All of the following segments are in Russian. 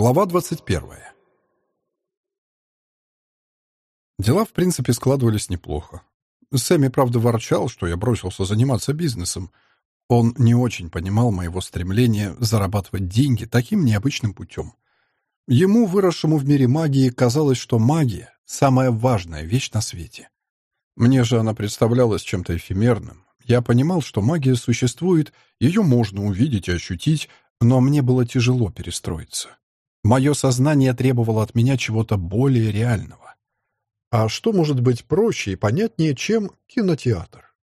Глава 21. Дела, в принципе, складывались неплохо. Сэмми, правда, ворчал, что я бросился заниматься бизнесом. Он не очень понимал моего стремления зарабатывать деньги таким необычным путем. Ему, выросшему в мире магии, казалось, что магия — самая важная вещь на свете. Мне же она представлялась чем-то эфемерным. Я понимал, что магия существует, ее можно увидеть и ощутить, но мне было тяжело перестроиться. Мое сознание требовало от меня чего-то более реального. А что может быть проще и понятнее, чем кинотеатр?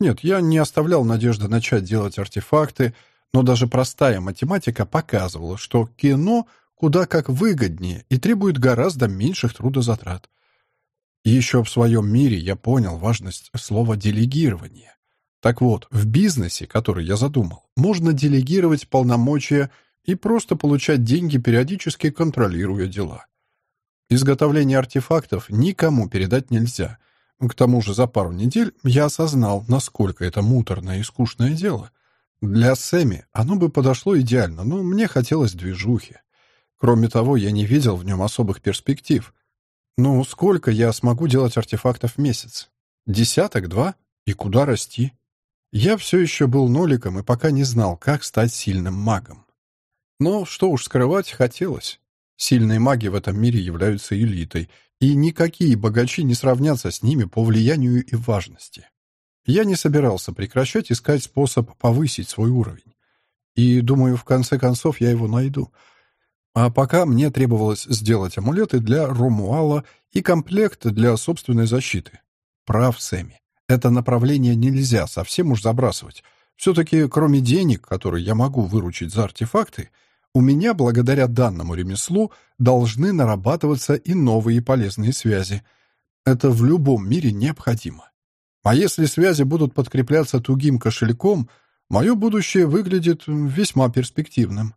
Нет, я не оставлял надежды начать делать артефакты, но даже простая математика показывала, что кино куда как выгоднее и требует гораздо меньших трудозатрат. Еще в своем мире я понял важность слова «делегирование». Так вот, в бизнесе, который я задумал, можно делегировать полномочия и просто получать деньги, периодически контролируя дела. Изготовление артефактов никому передать нельзя. К тому же за пару недель я осознал, насколько это муторное и скучное дело. Для Сэмми оно бы подошло идеально, но мне хотелось движухи. Кроме того, я не видел в нем особых перспектив. Ну, сколько я смогу делать артефактов в месяц? Десяток, два? И куда расти? Я все еще был ноликом и пока не знал, как стать сильным магом. Но, что уж скрывать, хотелось. Сильные маги в этом мире являются элитой, и никакие богачи не сравнятся с ними по влиянию и важности. Я не собирался прекращать искать способ повысить свой уровень. И, думаю, в конце концов я его найду. А пока мне требовалось сделать амулеты для Ромуала и комплект для собственной защиты. Прав Сэмми. Это направление нельзя совсем уж забрасывать. Все-таки, кроме денег, которые я могу выручить за артефакты, у меня, благодаря данному ремеслу, должны нарабатываться и новые полезные связи. Это в любом мире необходимо. А если связи будут подкрепляться тугим кошельком, мое будущее выглядит весьма перспективным.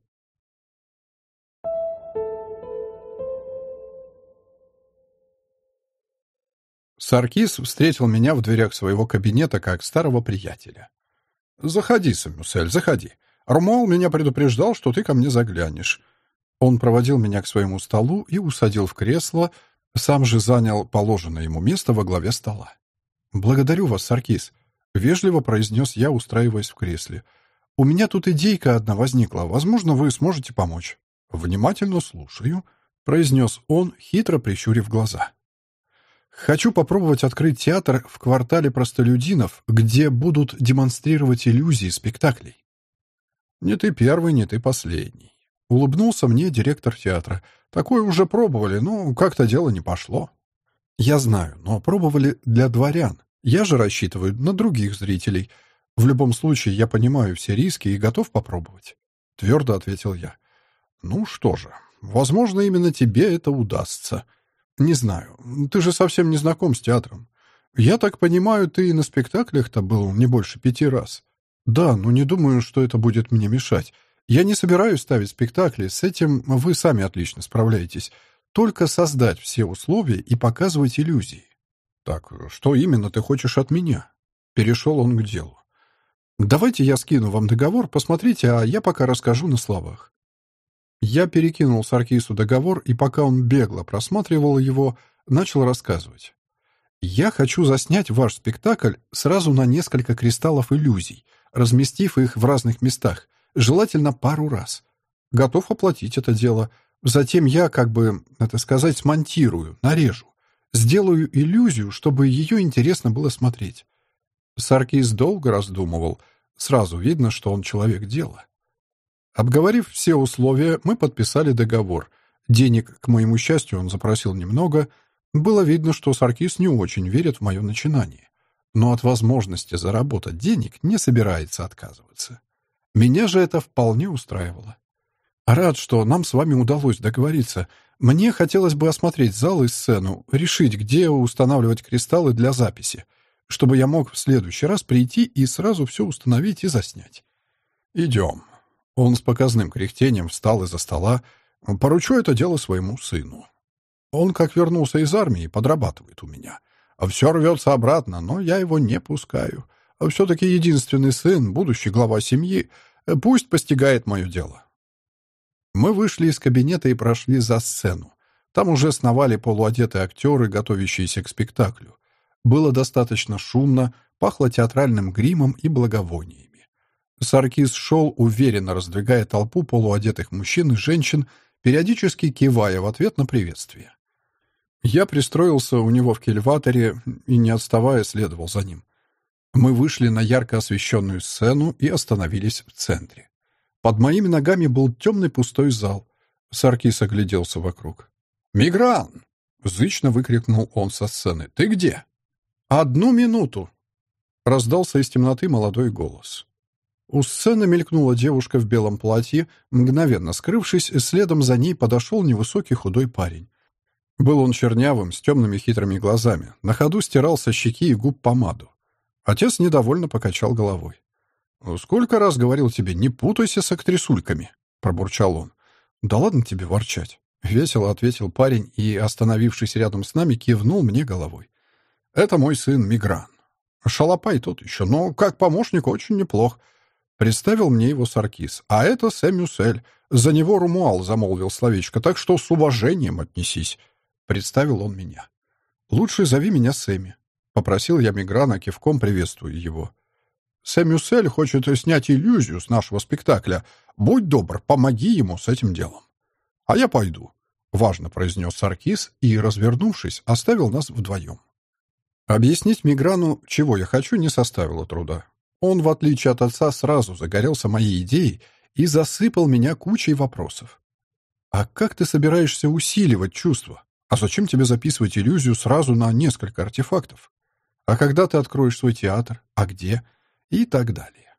Саркис встретил меня в дверях своего кабинета как старого приятеля. «Заходи, Самюсель, заходи. Ромуал меня предупреждал, что ты ко мне заглянешь. Он проводил меня к своему столу и усадил в кресло, сам же занял положенное ему место во главе стола. «Благодарю вас, Саркис», — вежливо произнес я, устраиваясь в кресле. «У меня тут идейка одна возникла. Возможно, вы сможете помочь». «Внимательно слушаю», — произнес он, хитро прищурив глаза. «Хочу попробовать открыть театр в квартале простолюдинов, где будут демонстрировать иллюзии спектаклей. «Не ты первый, не ты последний». Улыбнулся мне директор театра. «Такое уже пробовали, но как-то дело не пошло». «Я знаю, но пробовали для дворян. Я же рассчитываю на других зрителей. В любом случае, я понимаю все риски и готов попробовать», — твердо ответил я. «Ну что же, возможно, именно тебе это удастся. Не знаю, ты же совсем не знаком с театром. Я так понимаю, ты на спектаклях-то был не больше пяти раз. «Да, но не думаю, что это будет мне мешать. Я не собираюсь ставить спектакли, с этим вы сами отлично справляетесь. Только создать все условия и показывать иллюзии». «Так, что именно ты хочешь от меня?» Перешел он к делу. «Давайте я скину вам договор, посмотрите, а я пока расскажу на словах». Я перекинул Саркису договор, и пока он бегло просматривал его, начал рассказывать. «Я хочу заснять ваш спектакль сразу на несколько кристаллов иллюзий, разместив их в разных местах, желательно пару раз. Готов оплатить это дело. Затем я, как бы, это сказать, смонтирую, нарежу. Сделаю иллюзию, чтобы ее интересно было смотреть. Саркис долго раздумывал. Сразу видно, что он человек дела. Обговорив все условия, мы подписали договор. Денег, к моему счастью, он запросил немного. Было видно, что Саркис не очень верит в мое начинание но от возможности заработать денег не собирается отказываться. Меня же это вполне устраивало. Рад, что нам с вами удалось договориться. Мне хотелось бы осмотреть зал и сцену, решить, где устанавливать кристаллы для записи, чтобы я мог в следующий раз прийти и сразу все установить и заснять. Идем. Он с показным кряхтением встал из-за стола. Поручу это дело своему сыну. Он, как вернулся из армии, подрабатывает у меня — все рвется обратно, но я его не пускаю. Все-таки единственный сын, будущий глава семьи, пусть постигает мое дело. Мы вышли из кабинета и прошли за сцену. Там уже сновали полуодетые актеры, готовящиеся к спектаклю. Было достаточно шумно, пахло театральным гримом и благовониями. Саркис шел, уверенно раздвигая толпу полуодетых мужчин и женщин, периодически кивая в ответ на приветствие. Я пристроился у него в кельваторе и, не отставая, следовал за ним. Мы вышли на ярко освещенную сцену и остановились в центре. Под моими ногами был темный пустой зал. Саркис огляделся вокруг. «Мигран!» — зычно выкрикнул он со сцены. «Ты где?» «Одну минуту!» — раздался из темноты молодой голос. У сцены мелькнула девушка в белом платье, мгновенно скрывшись, следом за ней подошел невысокий худой парень. Был он чернявым, с темными хитрыми глазами, на ходу стирал со щеки и губ помаду. Отец недовольно покачал головой. «Сколько раз говорил тебе, не путайся с актрисульками», — пробурчал он. «Да ладно тебе ворчать». Весело ответил парень и, остановившись рядом с нами, кивнул мне головой. «Это мой сын Мигран. Шалопай тот еще, но как помощник очень неплох». Представил мне его Саркис. «А это Сэмюсель. За него Румуал замолвил словечко, так что с уважением отнесись». Представил он меня. «Лучше зови меня Сэмми», — попросил я Миграна, кивком приветствуя его. «Сэмюсель хочет снять иллюзию с нашего спектакля. Будь добр, помоги ему с этим делом». «А я пойду», — важно произнес Саркис и, развернувшись, оставил нас вдвоем. Объяснить Миграну, чего я хочу, не составило труда. Он, в отличие от отца, сразу загорелся моей идеей и засыпал меня кучей вопросов. «А как ты собираешься усиливать чувства? А зачем тебе записывать иллюзию сразу на несколько артефактов? А когда ты откроешь свой театр? А где?» И так далее.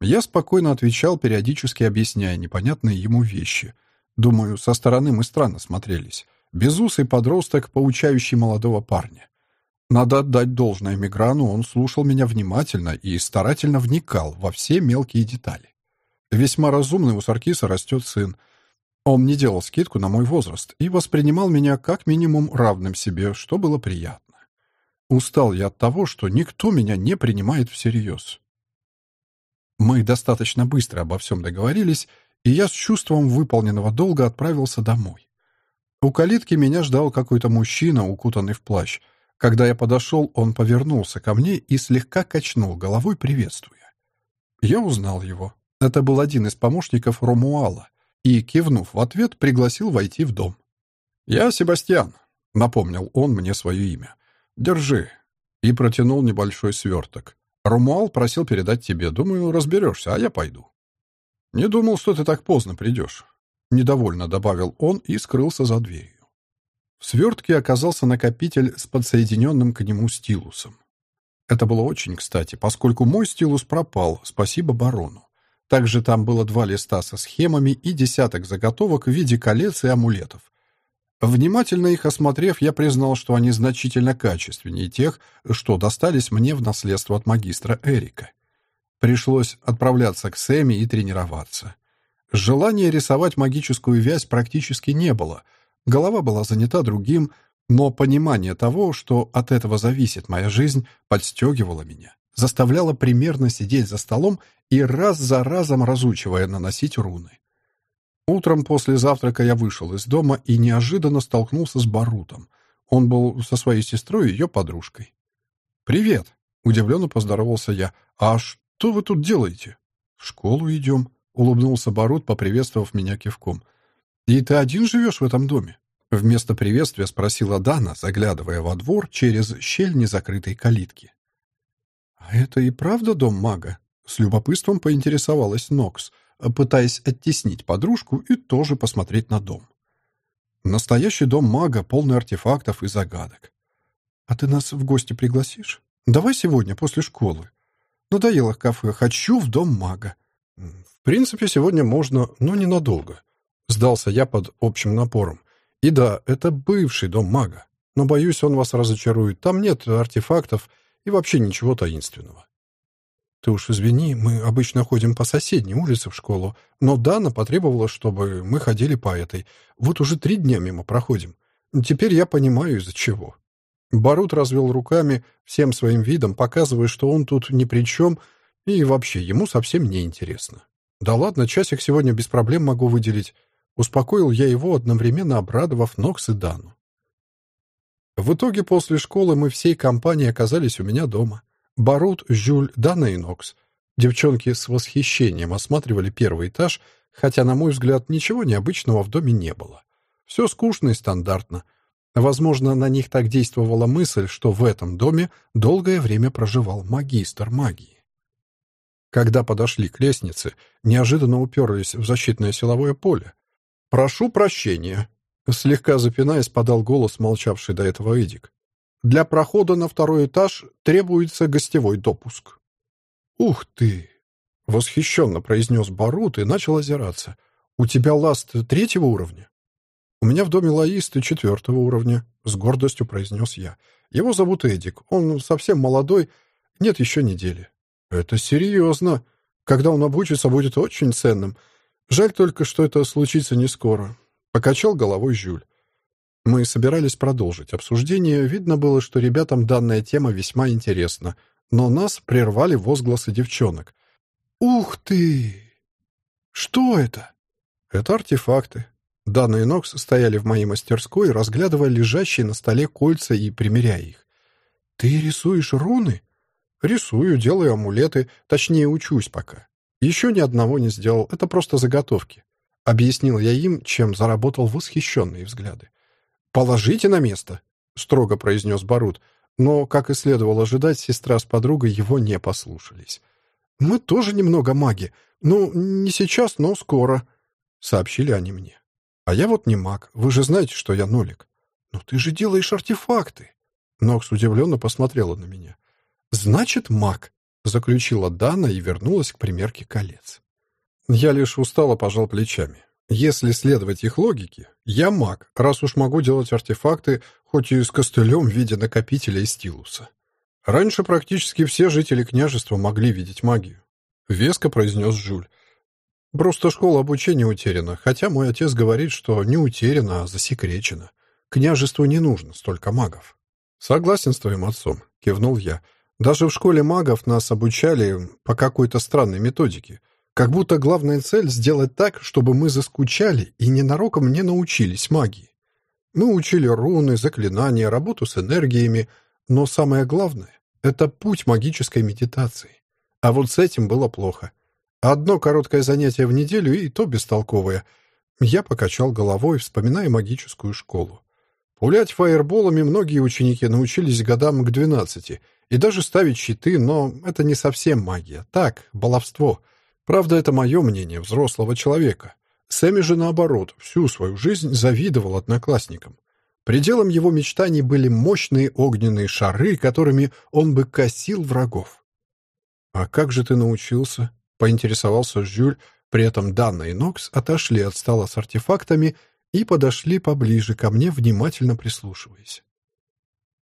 Я спокойно отвечал, периодически объясняя непонятные ему вещи, Думаю, со стороны мы странно смотрелись. Безусый подросток, поучающий молодого парня. Надо отдать должное Миграну, он слушал меня внимательно и старательно вникал во все мелкие детали. Весьма разумный у Саркиса растет сын. Он не делал скидку на мой возраст и воспринимал меня как минимум равным себе, что было приятно. Устал я от того, что никто меня не принимает всерьез. Мы достаточно быстро обо всем договорились, и я с чувством выполненного долга отправился домой. У калитки меня ждал какой-то мужчина, укутанный в плащ. Когда я подошел, он повернулся ко мне и слегка качнул головой, приветствуя. Я узнал его. Это был один из помощников Ромуала, и, кивнув в ответ, пригласил войти в дом. «Я Себастьян», — напомнил он мне свое имя. «Держи». И протянул небольшой сверток. «Ромуал просил передать тебе. Думаю, разберешься, а я пойду». «Не думал, что ты так поздно придешь», — недовольно добавил он и скрылся за дверью. В свертке оказался накопитель с подсоединенным к нему стилусом. Это было очень кстати, поскольку мой стилус пропал, спасибо барону. Также там было два листа со схемами и десяток заготовок в виде колец и амулетов. Внимательно их осмотрев, я признал, что они значительно качественнее тех, что достались мне в наследство от магистра Эрика. Пришлось отправляться к Сэмми и тренироваться. Желания рисовать магическую вязь практически не было. Голова была занята другим, но понимание того, что от этого зависит моя жизнь, подстегивало меня, заставляло примерно сидеть за столом и раз за разом разучивая наносить руны. Утром после завтрака я вышел из дома и неожиданно столкнулся с Барутом. Он был со своей сестрой и ее подружкой. «Привет!» — удивленно поздоровался я. «А «Что вы тут делаете?» «В школу идем», — улыбнулся Барут, поприветствовав меня кивком. «И ты один живешь в этом доме?» Вместо приветствия спросила Дана, заглядывая во двор через щель незакрытой калитки. «А это и правда дом мага?» С любопытством поинтересовалась Нокс, пытаясь оттеснить подружку и тоже посмотреть на дом. «Настоящий дом мага, полный артефактов и загадок. А ты нас в гости пригласишь? Давай сегодня, после школы. Надоело кафе. Хочу в дом мага. В принципе, сегодня можно, но ненадолго. Сдался я под общим напором. И да, это бывший дом мага. Но, боюсь, он вас разочарует. Там нет артефактов и вообще ничего таинственного. Ты уж извини, мы обычно ходим по соседней улице в школу, но Дана потребовала, чтобы мы ходили по этой. Вот уже три дня мимо проходим. Теперь я понимаю, из-за чего. Барут развел руками, всем своим видом показывая, что он тут ни при чем и вообще ему совсем не интересно. «Да ладно, часик сегодня без проблем могу выделить». Успокоил я его, одновременно обрадовав Нокс и Дану. В итоге после школы мы всей компанией оказались у меня дома. Барут, Жюль, Дана и Нокс. Девчонки с восхищением осматривали первый этаж, хотя, на мой взгляд, ничего необычного в доме не было. Все скучно и стандартно. Возможно, на них так действовала мысль, что в этом доме долгое время проживал магистр магии. Когда подошли к лестнице, неожиданно уперлись в защитное силовое поле. «Прошу прощения», — слегка запинаясь, подал голос молчавший до этого Эдик. «Для прохода на второй этаж требуется гостевой допуск». «Ух ты!» — восхищенно произнес Барут и начал озираться. «У тебя ласт третьего уровня?» «У меня в доме лаисты четвертого уровня», — с гордостью произнес я. «Его зовут Эдик. Он совсем молодой, нет еще недели». «Это серьезно. Когда он обучится, будет очень ценным. Жаль только, что это случится не скоро», — покачал головой Жюль. Мы собирались продолжить обсуждение. Видно было, что ребятам данная тема весьма интересна, но нас прервали возгласы девчонок. «Ух ты! Что это?» «Это артефакты», Дана и Нокс стояли в моей мастерской, разглядывая лежащие на столе кольца и примеряя их. «Ты рисуешь руны?» «Рисую, делаю амулеты, точнее, учусь пока. Еще ни одного не сделал, это просто заготовки». Объяснил я им, чем заработал восхищенные взгляды. «Положите на место», — строго произнес Барут, но, как и следовало ожидать, сестра с подругой его не послушались. «Мы тоже немного маги. Ну, не сейчас, но скоро», — сообщили они мне. А я вот не маг. Вы же знаете, что я нолик. Но ты же делаешь артефакты. Нокс удивленно посмотрела на меня. Значит, маг, заключила Дана и вернулась к примерке колец. Я лишь устало пожал плечами. Если следовать их логике, я маг, раз уж могу делать артефакты, хоть и с костылем в виде накопителя и стилуса. Раньше практически все жители княжества могли видеть магию. Веско произнес Жюль. Просто школа обучения утеряна, хотя мой отец говорит, что не утеряна, а засекречена. Княжеству не нужно столько магов. Согласен с твоим отцом, кивнул я. Даже в школе магов нас обучали по какой-то странной методике. Как будто главная цель — сделать так, чтобы мы заскучали и ненароком не научились магии. Мы учили руны, заклинания, работу с энергиями, но самое главное — это путь магической медитации. А вот с этим было плохо — Одно короткое занятие в неделю, и то бестолковое. Я покачал головой, вспоминая магическую школу. Пулять фаерболами многие ученики научились годам к двенадцати, и даже ставить щиты, но это не совсем магия. Так, баловство. Правда, это мое мнение, взрослого человека. Сэмми же, наоборот, всю свою жизнь завидовал одноклассникам. Пределом его мечтаний были мощные огненные шары, которыми он бы косил врагов. «А как же ты научился?» поинтересовался Жюль, при этом Данна и Нокс отошли от стола с артефактами и подошли поближе ко мне, внимательно прислушиваясь.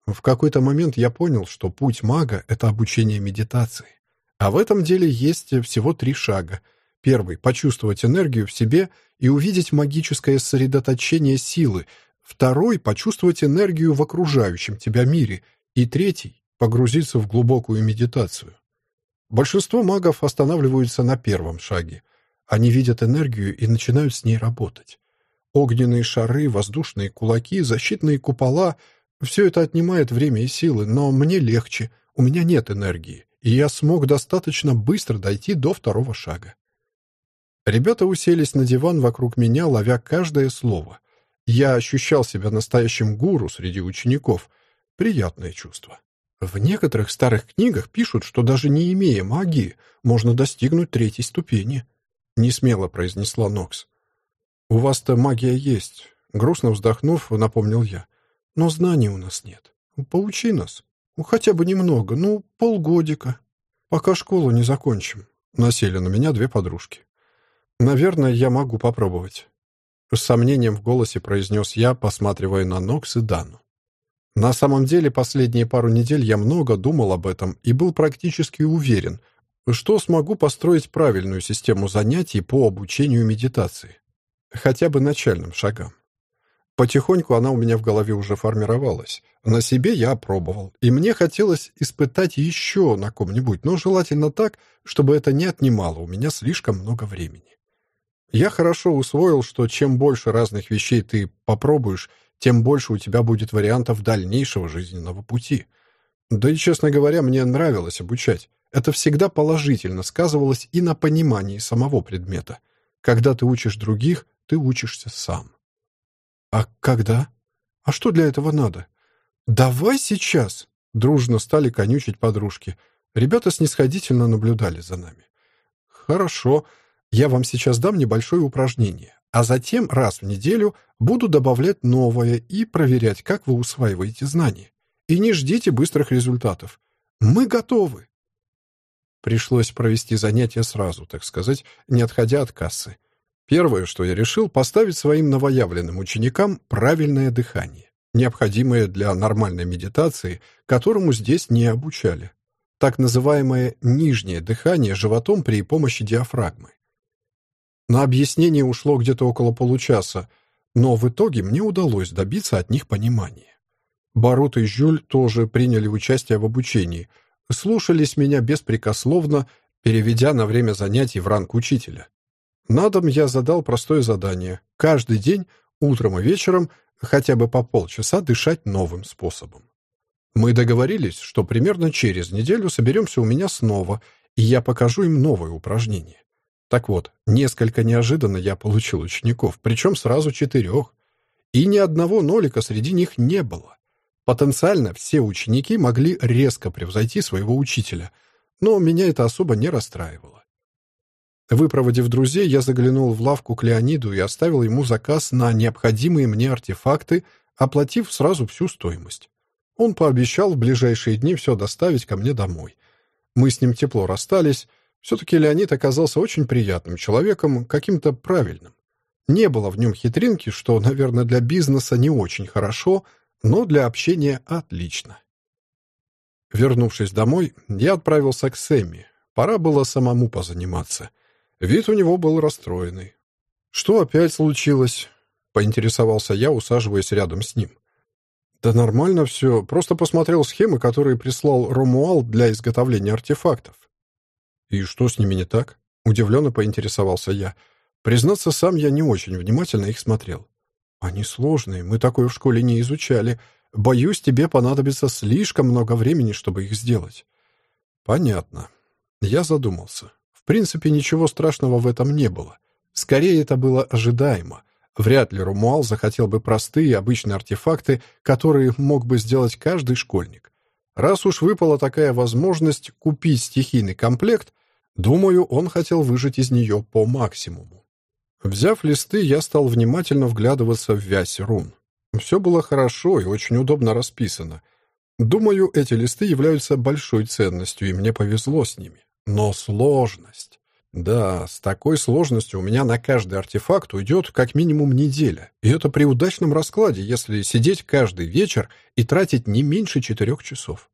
В какой-то момент я понял, что путь мага — это обучение медитации. А в этом деле есть всего три шага. Первый — почувствовать энергию в себе и увидеть магическое сосредоточение силы. Второй — почувствовать энергию в окружающем тебя мире. И третий — погрузиться в глубокую медитацию. Большинство магов останавливаются на первом шаге. Они видят энергию и начинают с ней работать. Огненные шары, воздушные кулаки, защитные купола — все это отнимает время и силы, но мне легче, у меня нет энергии, и я смог достаточно быстро дойти до второго шага. Ребята уселись на диван вокруг меня, ловя каждое слово. Я ощущал себя настоящим гуру среди учеников. Приятное чувство. В некоторых старых книгах пишут, что даже не имея магии, можно достигнуть третьей ступени. Несмело произнесла Нокс. «У вас-то магия есть», — грустно вздохнув, напомнил я. «Но знаний у нас нет. Поучи нас. Ну, хотя бы немного, ну, полгодика. Пока школу не закончим». Насели на меня две подружки. «Наверное, я могу попробовать». С сомнением в голосе произнес я, посматривая на Нокс и Дану. На самом деле, последние пару недель я много думал об этом и был практически уверен, что смогу построить правильную систему занятий по обучению медитации. Хотя бы начальным шагам. Потихоньку она у меня в голове уже формировалась. На себе я опробовал, и мне хотелось испытать еще на ком-нибудь, но желательно так, чтобы это не отнимало у меня слишком много времени. Я хорошо усвоил, что чем больше разных вещей ты попробуешь, тем больше у тебя будет вариантов дальнейшего жизненного пути. Да и, честно говоря, мне нравилось обучать. Это всегда положительно сказывалось и на понимании самого предмета. Когда ты учишь других, ты учишься сам. «А когда? А что для этого надо?» «Давай сейчас!» — дружно стали конючить подружки. Ребята снисходительно наблюдали за нами. «Хорошо, я вам сейчас дам небольшое упражнение, а затем раз в неделю буду добавлять новое и проверять, как вы усваиваете знания. И не ждите быстрых результатов. Мы готовы!» Пришлось провести занятия сразу, так сказать, не отходя от кассы. Первое, что я решил, поставить своим новоявленным ученикам правильное дыхание, необходимое для нормальной медитации, которому здесь не обучали. Так называемое нижнее дыхание животом при помощи диафрагмы. На объяснение ушло где-то около получаса, но в итоге мне удалось добиться от них понимания. Барут и Жюль тоже приняли участие в обучении, слушались меня беспрекословно, переведя на время занятий в ранг учителя. На дом я задал простое задание. Каждый день, утром и вечером, хотя бы по полчаса дышать новым способом. Мы договорились, что примерно через неделю соберемся у меня снова, и я покажу им новое упражнение. Так вот, несколько неожиданно я получил учеников, причем сразу четырех. И ни одного нолика среди них не было. Потенциально все ученики могли резко превзойти своего учителя, но меня это особо не расстраивало. Выпроводив друзей, я заглянул в лавку к Леониду и оставил ему заказ на необходимые мне артефакты, оплатив сразу всю стоимость. Он пообещал в ближайшие дни все доставить ко мне домой. Мы с ним тепло расстались. Все-таки Леонид оказался очень приятным человеком, каким-то правильным. Не было в нем хитринки, что, наверное, для бизнеса не очень хорошо, но для общения отлично. Вернувшись домой, я отправился к Сэмми. Пора было самому позаниматься — Вид у него был расстроенный. «Что опять случилось?» — поинтересовался я, усаживаясь рядом с ним. «Да нормально все. Просто посмотрел схемы, которые прислал Ромуал для изготовления артефактов». «И что с ними не так?» — удивленно поинтересовался я. Признаться, сам я не очень внимательно их смотрел. «Они сложные, мы такое в школе не изучали. Боюсь, тебе понадобится слишком много времени, чтобы их сделать». «Понятно». Я задумался. В принципе, ничего страшного в этом не было. Скорее, это было ожидаемо. Вряд ли Румуал захотел бы простые, обычные артефакты, которые мог бы сделать каждый школьник. Раз уж выпала такая возможность купить стихийный комплект, думаю, он хотел выжать из нее по максимуму. Взяв листы, я стал внимательно вглядываться в вязь рун. Все было хорошо и очень удобно расписано. Думаю, эти листы являются большой ценностью, и мне повезло с ними. Но сложность... Да, с такой сложностью у меня на каждый артефакт уйдет как минимум неделя. И это при удачном раскладе, если сидеть каждый вечер и тратить не меньше четырех часов.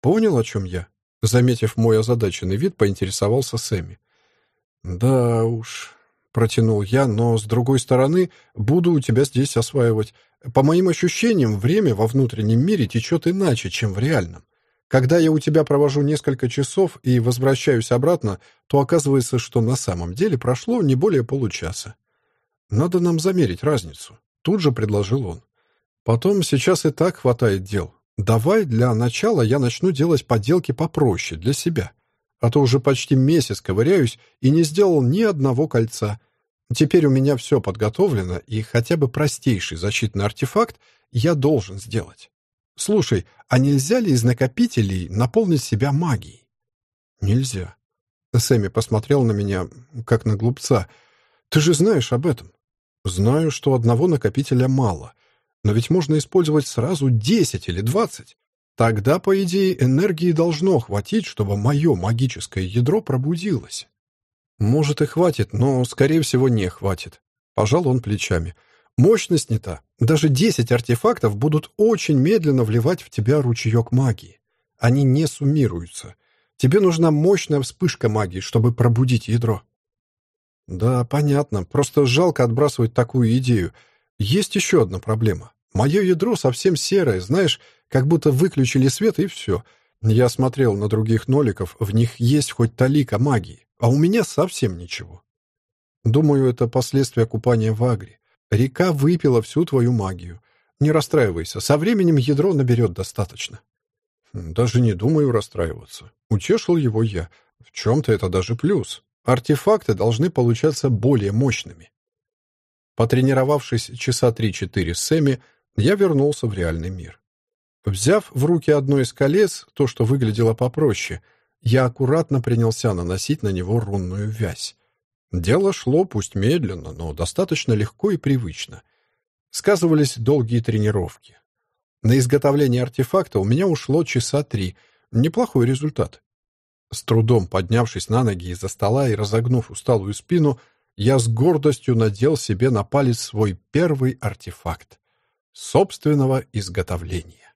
Понял, о чем я? Заметив мой озадаченный вид, поинтересовался Сэмми. «Да уж», — протянул я, «но, с другой стороны, буду у тебя здесь осваивать. По моим ощущениям, время во внутреннем мире течет иначе, чем в реальном. Когда я у тебя провожу несколько часов и возвращаюсь обратно, то оказывается, что на самом деле прошло не более получаса. Надо нам замерить разницу. Тут же предложил он. Потом сейчас и так хватает дел. Давай для начала я начну делать поделки попроще для себя. А то уже почти месяц ковыряюсь и не сделал ни одного кольца. Теперь у меня все подготовлено, и хотя бы простейший защитный артефакт я должен сделать. Слушай, а нельзя ли из накопителей наполнить себя магией? Нельзя. Сэмми посмотрел на меня, как на глупца. Ты же знаешь об этом. Знаю, что одного накопителя мало. Но ведь можно использовать сразу десять или двадцать. Тогда, по идее, энергии должно хватить, чтобы мое магическое ядро пробудилось. Может и хватит, но, скорее всего, не хватит. Пожал он плечами. Мощность не та. Даже 10 артефактов будут очень медленно вливать в тебя ручеек магии. Они не суммируются. Тебе нужна мощная вспышка магии, чтобы пробудить ядро. Да, понятно. Просто жалко отбрасывать такую идею. Есть еще одна проблема. Мое ядро совсем серое, знаешь, как будто выключили свет и все. Я смотрел на других ноликов, в них есть хоть талика магии, а у меня совсем ничего. Думаю, это последствия купания в Агре. Река выпила всю твою магию. Не расстраивайся, со временем ядро наберет достаточно. Даже не думаю расстраиваться. Утешил его я. В чем-то это даже плюс. Артефакты должны получаться более мощными. Потренировавшись часа 3-4 с Эми, я вернулся в реальный мир. Взяв в руки одно из колец, то, что выглядело попроще, я аккуратно принялся наносить на него рунную вязь. Дело шло, пусть медленно, но достаточно легко и привычно. Сказывались долгие тренировки. На изготовление артефакта у меня ушло часа три. Неплохой результат. С трудом поднявшись на ноги из-за стола и разогнув усталую спину, я с гордостью надел себе на палец свой первый артефакт собственного изготовления.